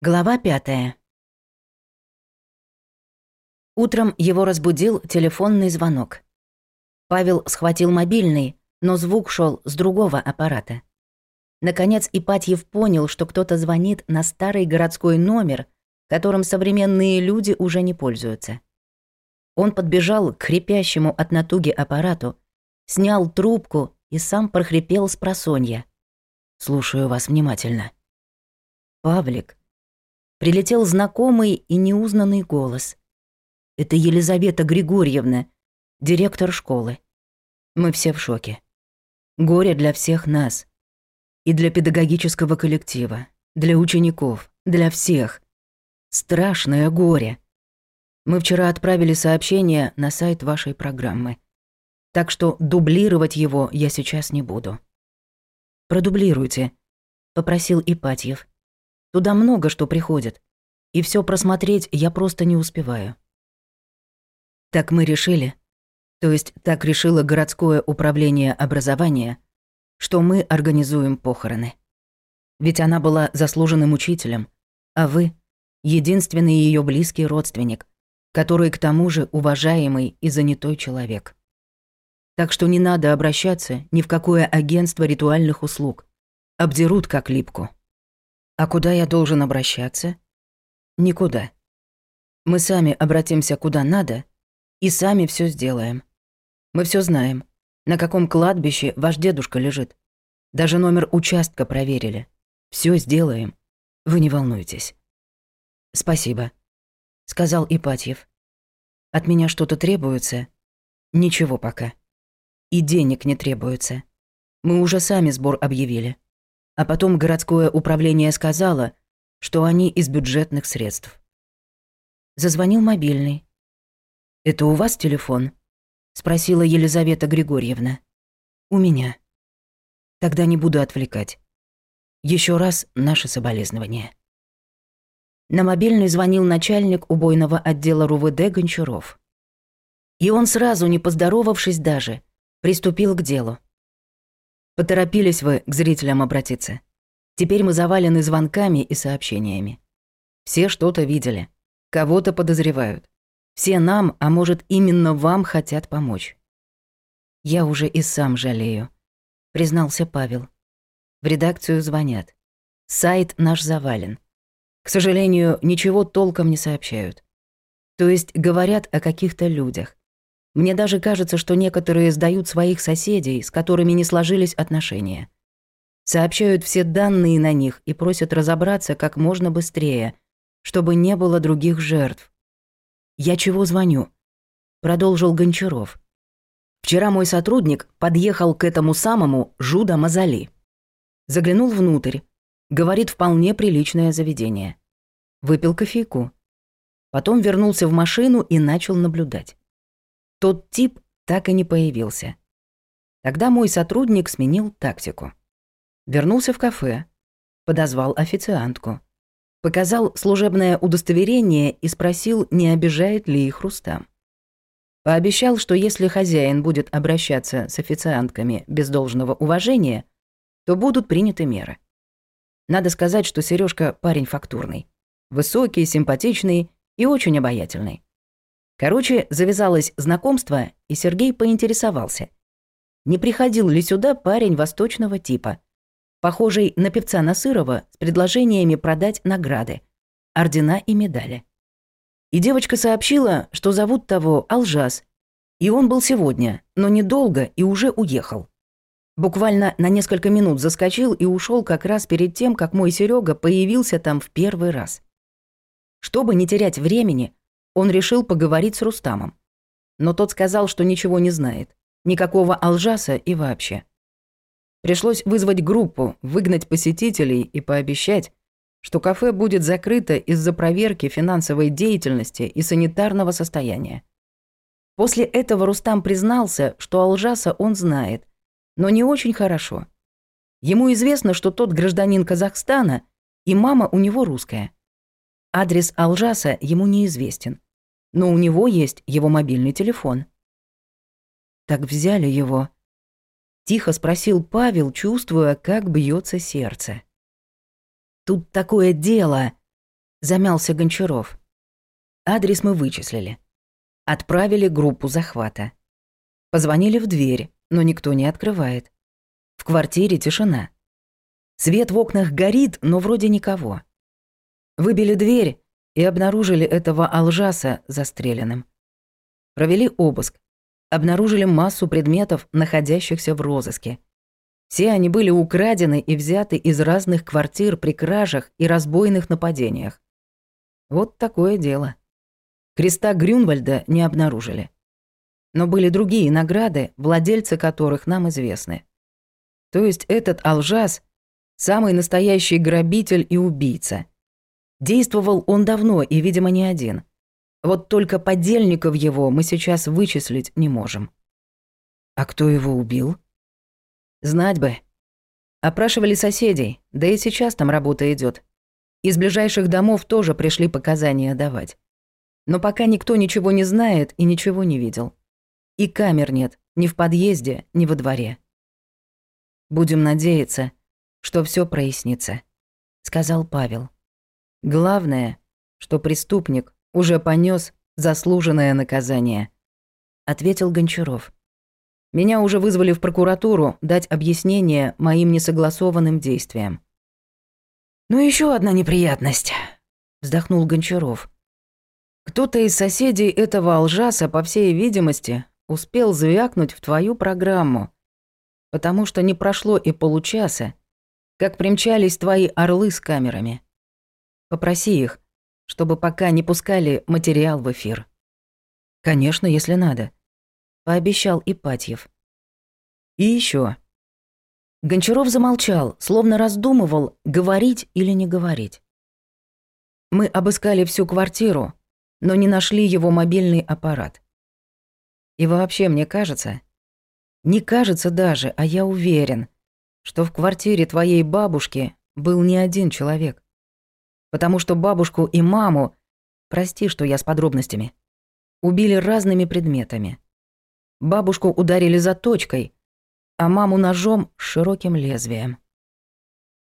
Глава пятая. Утром его разбудил телефонный звонок. Павел схватил мобильный, но звук шел с другого аппарата. Наконец Ипатьев понял, что кто-то звонит на старый городской номер, которым современные люди уже не пользуются. Он подбежал к крепящему от натуги аппарату, снял трубку и сам прохрипел с просонья. «Слушаю вас внимательно». «Павлик, прилетел знакомый и неузнанный голос. «Это Елизавета Григорьевна, директор школы. Мы все в шоке. Горе для всех нас. И для педагогического коллектива, для учеников, для всех. Страшное горе. Мы вчера отправили сообщение на сайт вашей программы. Так что дублировать его я сейчас не буду». «Продублируйте», — попросил Ипатьев. Туда много что приходит. И все просмотреть я просто не успеваю. Так мы решили. То есть так решило городское управление образования, что мы организуем похороны. Ведь она была заслуженным учителем, а вы — единственный ее близкий родственник, который к тому же уважаемый и занятой человек. Так что не надо обращаться ни в какое агентство ритуальных услуг. Обдерут как липку. А куда я должен обращаться? Никуда. Мы сами обратимся куда надо и сами все сделаем. Мы все знаем, на каком кладбище ваш дедушка лежит. Даже номер участка проверили. Все сделаем. Вы не волнуйтесь. Спасибо, сказал Ипатьев. От меня что-то требуется? Ничего пока. И денег не требуется. Мы уже сами сбор объявили а потом городское управление сказала, что они из бюджетных средств. Зазвонил мобильный. «Это у вас телефон?» – спросила Елизавета Григорьевна. «У меня». «Тогда не буду отвлекать. Еще раз наше соболезнование». На мобильный звонил начальник убойного отдела РУВД Гончаров. И он сразу, не поздоровавшись даже, приступил к делу. Поторопились вы к зрителям обратиться. Теперь мы завалены звонками и сообщениями. Все что-то видели, кого-то подозревают. Все нам, а может именно вам хотят помочь. Я уже и сам жалею, признался Павел. В редакцию звонят. Сайт наш завален. К сожалению, ничего толком не сообщают. То есть говорят о каких-то людях. Мне даже кажется, что некоторые сдают своих соседей, с которыми не сложились отношения. Сообщают все данные на них и просят разобраться как можно быстрее, чтобы не было других жертв. «Я чего звоню?» – продолжил Гончаров. «Вчера мой сотрудник подъехал к этому самому Жуда Мазали. Заглянул внутрь. Говорит, вполне приличное заведение. Выпил кофейку. Потом вернулся в машину и начал наблюдать. Тот тип так и не появился. Тогда мой сотрудник сменил тактику. Вернулся в кафе, подозвал официантку, показал служебное удостоверение и спросил, не обижает ли их Рустам. Пообещал, что если хозяин будет обращаться с официантками без должного уважения, то будут приняты меры. Надо сказать, что Сережка парень фактурный. Высокий, симпатичный и очень обаятельный. Короче, завязалось знакомство, и Сергей поинтересовался. Не приходил ли сюда парень восточного типа, похожий на певца Насырова с предложениями продать награды, ордена и медали. И девочка сообщила, что зовут того Алжас, и он был сегодня, но недолго и уже уехал. Буквально на несколько минут заскочил и ушел как раз перед тем, как мой Серега появился там в первый раз. Чтобы не терять времени, он решил поговорить с Рустамом. Но тот сказал, что ничего не знает. Никакого Алжаса и вообще. Пришлось вызвать группу, выгнать посетителей и пообещать, что кафе будет закрыто из-за проверки финансовой деятельности и санитарного состояния. После этого Рустам признался, что Алжаса он знает, но не очень хорошо. Ему известно, что тот гражданин Казахстана, и мама у него русская. Адрес Алжаса ему неизвестен но у него есть его мобильный телефон. Так взяли его. Тихо спросил Павел, чувствуя, как бьется сердце. Тут такое дело, замялся Гончаров. Адрес мы вычислили. Отправили группу захвата. Позвонили в дверь, но никто не открывает. В квартире тишина. Свет в окнах горит, но вроде никого. Выбили дверь, и обнаружили этого Алжаса застреленным. Провели обыск. Обнаружили массу предметов, находящихся в розыске. Все они были украдены и взяты из разных квартир при кражах и разбойных нападениях. Вот такое дело. Креста Грюнвальда не обнаружили. Но были другие награды, владельцы которых нам известны. То есть этот Алжас – самый настоящий грабитель и убийца – Действовал он давно и, видимо, не один. Вот только подельников его мы сейчас вычислить не можем. А кто его убил? Знать бы. Опрашивали соседей, да и сейчас там работа идет. Из ближайших домов тоже пришли показания давать. Но пока никто ничего не знает и ничего не видел. И камер нет, ни в подъезде, ни во дворе. Будем надеяться, что все прояснится, сказал Павел. Главное, что преступник уже понес заслуженное наказание», — ответил Гончаров. «Меня уже вызвали в прокуратуру дать объяснение моим несогласованным действиям». «Ну еще одна неприятность», — вздохнул Гончаров. «Кто-то из соседей этого алжаса, по всей видимости, успел звякнуть в твою программу, потому что не прошло и получаса, как примчались твои орлы с камерами». Попроси их, чтобы пока не пускали материал в эфир. Конечно, если надо. Пообещал Ипатьев. И еще. Гончаров замолчал, словно раздумывал, говорить или не говорить. Мы обыскали всю квартиру, но не нашли его мобильный аппарат. И вообще, мне кажется, не кажется даже, а я уверен, что в квартире твоей бабушки был не один человек потому что бабушку и маму, прости, что я с подробностями, убили разными предметами. Бабушку ударили за точкой, а маму ножом с широким лезвием.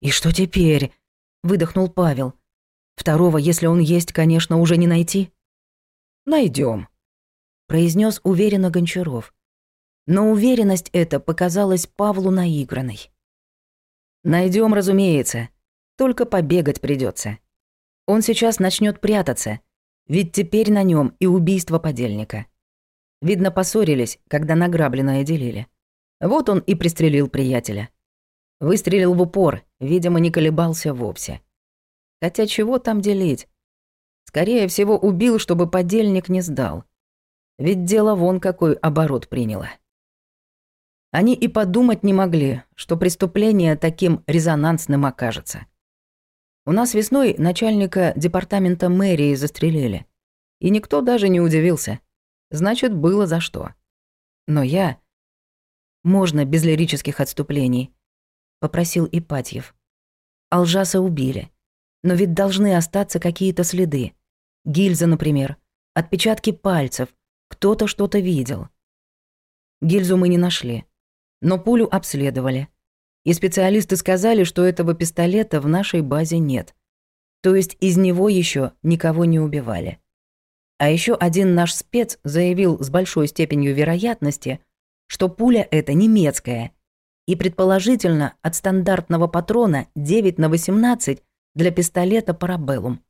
«И что теперь?» – выдохнул Павел. «Второго, если он есть, конечно, уже не найти». Найдем, произнес уверенно Гончаров. Но уверенность эта показалась Павлу наигранной. Найдем, разумеется, только побегать придется. Он сейчас начнет прятаться, ведь теперь на нем и убийство подельника. Видно, поссорились, когда награбленное делили. Вот он и пристрелил приятеля. Выстрелил в упор, видимо, не колебался вовсе. Хотя чего там делить? Скорее всего, убил, чтобы подельник не сдал. Ведь дело вон какой оборот приняло. Они и подумать не могли, что преступление таким резонансным окажется. У нас весной начальника департамента мэрии застрелили. И никто даже не удивился. Значит, было за что. Но я... Можно без лирических отступлений. Попросил Ипатьев. Алжаса убили. Но ведь должны остаться какие-то следы. Гильза, например. Отпечатки пальцев. Кто-то что-то видел. Гильзу мы не нашли. Но пулю обследовали. И специалисты сказали, что этого пистолета в нашей базе нет. То есть из него еще никого не убивали. А еще один наш спец заявил с большой степенью вероятности, что пуля эта немецкая, и предположительно от стандартного патрона 9 на 18 для пистолета Парабеллум.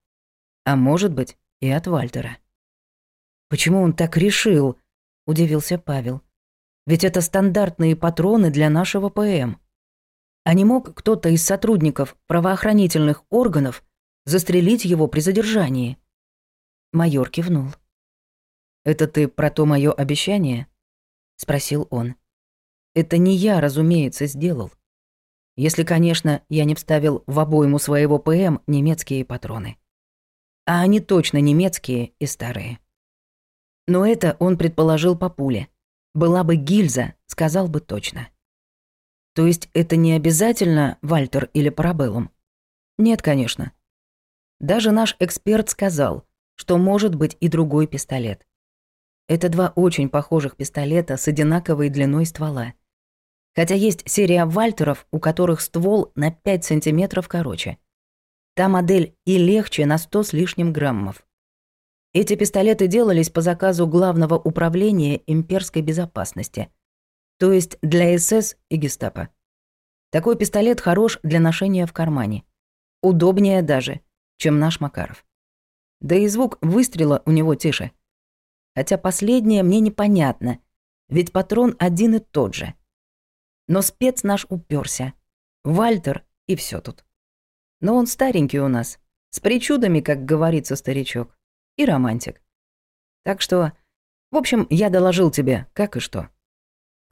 А может быть, и от Вальтера. «Почему он так решил?» – удивился Павел. «Ведь это стандартные патроны для нашего ПМ». А не мог кто-то из сотрудников правоохранительных органов застрелить его при задержании? Майор кивнул. «Это ты про то моё обещание?» — спросил он. «Это не я, разумеется, сделал. Если, конечно, я не вставил в обойму своего ПМ немецкие патроны. А они точно немецкие и старые». Но это он предположил по пуле. Была бы гильза, сказал бы точно. То есть это не обязательно Вальтер или Парабеллум? Нет, конечно. Даже наш эксперт сказал, что может быть и другой пистолет. Это два очень похожих пистолета с одинаковой длиной ствола. Хотя есть серия Вальтеров, у которых ствол на 5 сантиметров короче. Та модель и легче на 100 с лишним граммов. Эти пистолеты делались по заказу Главного управления имперской безопасности – то есть для СС и гестапо. Такой пистолет хорош для ношения в кармане. Удобнее даже, чем наш Макаров. Да и звук выстрела у него тише. Хотя последнее мне непонятно, ведь патрон один и тот же. Но спец наш уперся. Вальтер и все тут. Но он старенький у нас, с причудами, как говорится старичок, и романтик. Так что, в общем, я доложил тебе, как и что.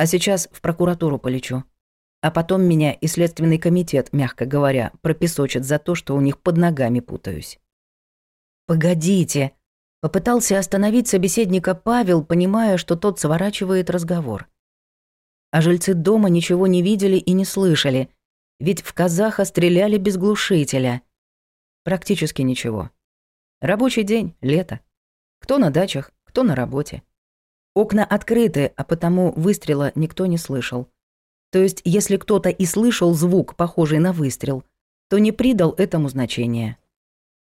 А сейчас в прокуратуру полечу. А потом меня и Следственный комитет, мягко говоря, пропесочат за то, что у них под ногами путаюсь». «Погодите!» – попытался остановить собеседника Павел, понимая, что тот сворачивает разговор. А жильцы дома ничего не видели и не слышали, ведь в казаха стреляли без глушителя. Практически ничего. Рабочий день, лето. Кто на дачах, кто на работе. Окна открыты, а потому выстрела никто не слышал. То есть, если кто-то и слышал звук, похожий на выстрел, то не придал этому значения.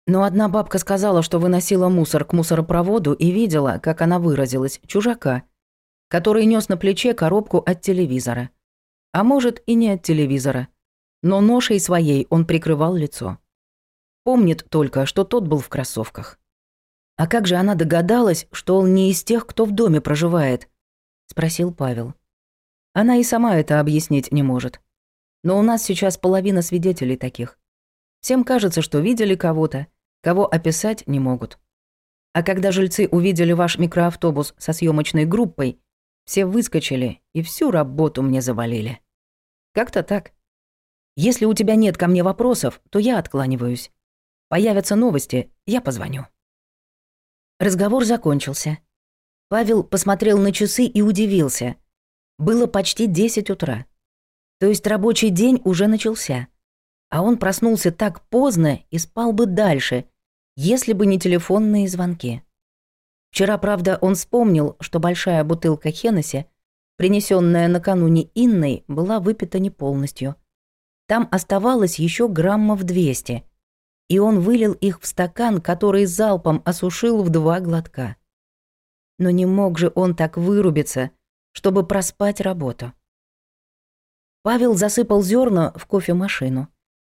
Но одна бабка сказала, что выносила мусор к мусоропроводу и видела, как она выразилась, чужака, который нес на плече коробку от телевизора. А может, и не от телевизора. Но ношей своей он прикрывал лицо. Помнит только, что тот был в кроссовках. «А как же она догадалась, что он не из тех, кто в доме проживает?» – спросил Павел. «Она и сама это объяснить не может. Но у нас сейчас половина свидетелей таких. Всем кажется, что видели кого-то, кого описать не могут. А когда жильцы увидели ваш микроавтобус со съемочной группой, все выскочили и всю работу мне завалили. Как-то так. Если у тебя нет ко мне вопросов, то я откланиваюсь. Появятся новости, я позвоню». Разговор закончился. Павел посмотрел на часы и удивился. Было почти 10 утра. То есть рабочий день уже начался. А он проснулся так поздно и спал бы дальше, если бы не телефонные звонки. Вчера, правда, он вспомнил, что большая бутылка Хеннесси, принесенная накануне Инной, была выпита не полностью. Там оставалось еще граммов 200, и он вылил их в стакан, который залпом осушил в два глотка. Но не мог же он так вырубиться, чтобы проспать работу. Павел засыпал зерна в кофемашину.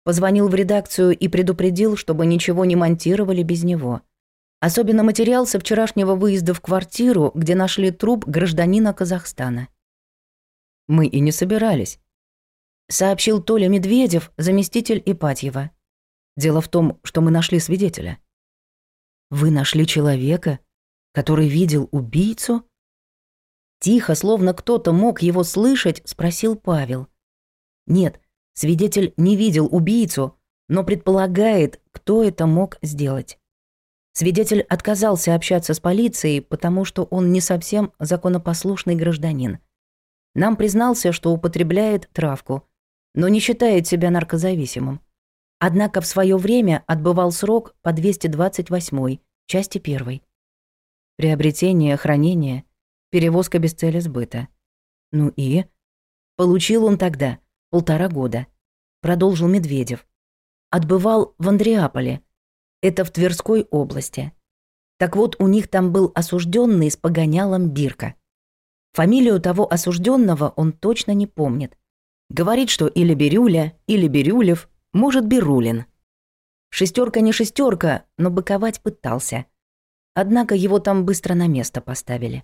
Позвонил в редакцию и предупредил, чтобы ничего не монтировали без него. Особенно материал со вчерашнего выезда в квартиру, где нашли труп гражданина Казахстана. «Мы и не собирались», — сообщил Толя Медведев, заместитель Ипатьева. Дело в том, что мы нашли свидетеля. Вы нашли человека, который видел убийцу? Тихо, словно кто-то мог его слышать, спросил Павел. Нет, свидетель не видел убийцу, но предполагает, кто это мог сделать. Свидетель отказался общаться с полицией, потому что он не совсем законопослушный гражданин. Нам признался, что употребляет травку, но не считает себя наркозависимым. Однако в свое время отбывал срок по 228 части 1. Приобретение, хранение, перевозка без цели сбыта. Ну и? Получил он тогда полтора года. Продолжил Медведев. Отбывал в Андреаполе. Это в Тверской области. Так вот, у них там был осужденный с погонялом Бирка. Фамилию того осужденного он точно не помнит. Говорит, что или Бирюля, или Бирюлев, может, Бирулин. Шестерка не шестерка, но быковать пытался. Однако его там быстро на место поставили.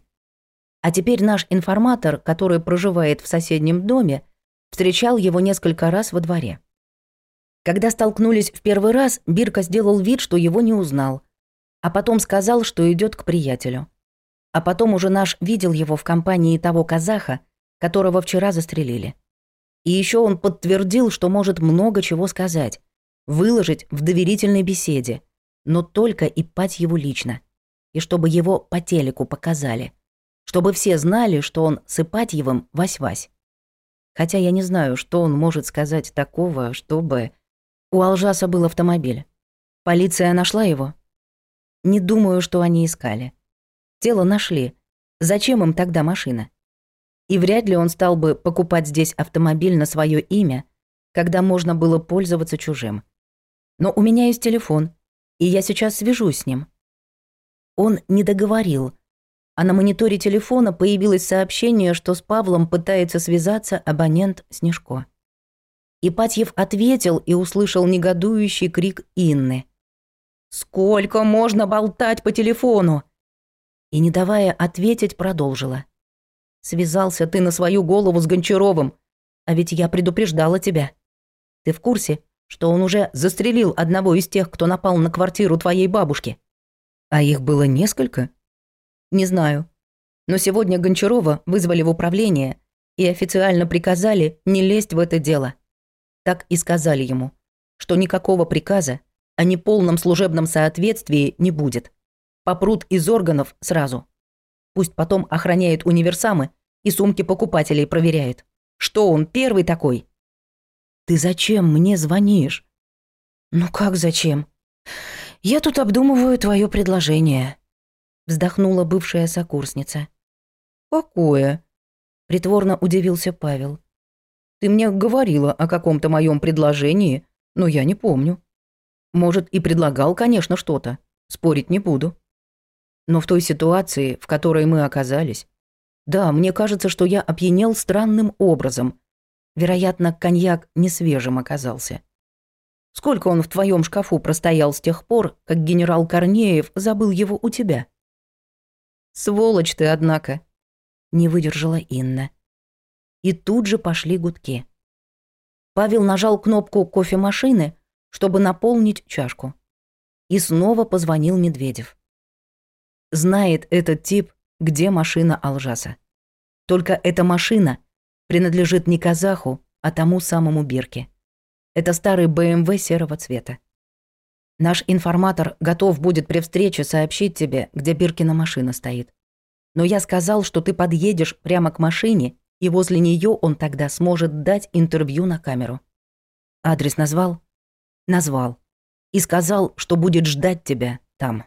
А теперь наш информатор, который проживает в соседнем доме, встречал его несколько раз во дворе. Когда столкнулись в первый раз, Бирка сделал вид, что его не узнал, а потом сказал, что идет к приятелю. А потом уже наш видел его в компании того казаха, которого вчера застрелили. И еще он подтвердил, что может много чего сказать, выложить в доверительной беседе, но только и пать его лично, и чтобы его по телеку показали, чтобы все знали, что он с Ипатьевым вась-вась. Хотя я не знаю, что он может сказать такого, чтобы... У Алжаса был автомобиль. Полиция нашла его? Не думаю, что они искали. Тело нашли. Зачем им тогда машина? и вряд ли он стал бы покупать здесь автомобиль на свое имя, когда можно было пользоваться чужим. Но у меня есть телефон, и я сейчас свяжусь с ним. Он не договорил, а на мониторе телефона появилось сообщение, что с Павлом пытается связаться абонент Снежко. Ипатьев ответил и услышал негодующий крик Инны. «Сколько можно болтать по телефону?» И, не давая ответить, продолжила. Связался ты на свою голову с Гончаровым. А ведь я предупреждала тебя. Ты в курсе, что он уже застрелил одного из тех, кто напал на квартиру твоей бабушки? А их было несколько? Не знаю. Но сегодня Гончарова вызвали в управление и официально приказали не лезть в это дело. Так и сказали ему, что никакого приказа о неполном служебном соответствии не будет. Попрут из органов сразу. Пусть потом охраняет универсамы и сумки покупателей проверяет. Что он первый такой? Ты зачем мне звонишь? Ну как зачем? Я тут обдумываю твое предложение. Вздохнула бывшая сокурсница. Какое? Притворно удивился Павел. Ты мне говорила о каком-то моем предложении, но я не помню. Может, и предлагал, конечно, что-то. Спорить не буду. Но в той ситуации, в которой мы оказались... Да, мне кажется, что я опьянел странным образом. Вероятно, коньяк не свежим оказался. Сколько он в твоем шкафу простоял с тех пор, как генерал Корнеев забыл его у тебя? Сволочь ты, однако. Не выдержала Инна. И тут же пошли гудки. Павел нажал кнопку кофемашины, чтобы наполнить чашку. И снова позвонил Медведев знает этот тип, где машина Алжаса. Только эта машина принадлежит не казаху, а тому самому Бирке. Это старый БМВ эм серого цвета. Наш информатор готов будет при встрече сообщить тебе, где Биркина машина стоит. Но я сказал, что ты подъедешь прямо к машине, и возле нее он тогда сможет дать интервью на камеру. Адрес назвал? Назвал. И сказал, что будет ждать тебя там.